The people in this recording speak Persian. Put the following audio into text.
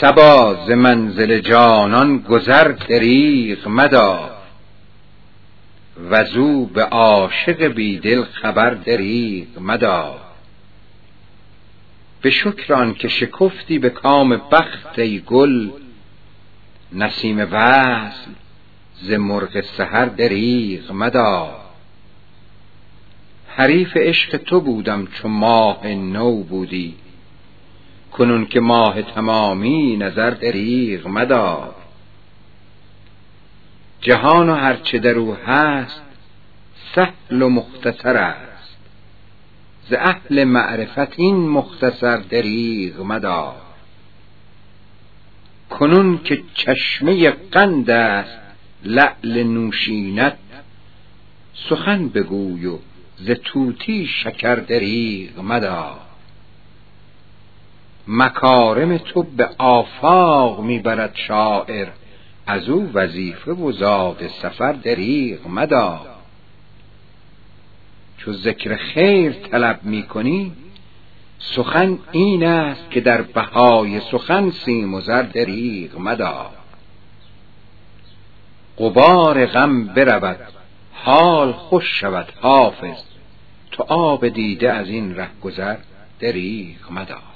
سبا ز منزل جانان گذر دریغ مدار. وزو به عاشق بیدل خبر دریغ مدار. به شکر که شکفتی به کام بخت ای گل نسیم وصل ز مرغ سحر دریغ مدار. حریف عشق تو بودم چو ماه نو بودی کنون که ماه تمامی نظر دریغ مدار. جهان و هرچه در او هست سهل و مختصر است. ز اهل معرفت این مختصر دریغ مدار. کنون که چشمه قند است لعل نوشینت سخن بگوی و ز طوطی شکر دریغ مدار. مکارم تو به آفاق می‌برد شاعر. از او وظیفه و زاد سفر دریغ مدار. چو ذکر خیر طلب می‌کنی سخن این است که در بهای سخن سیم و زر دریغ مدار. غبار غم برود حال خوش شود حافظ. تو آب دیده از این ره گذر دریغ مدار.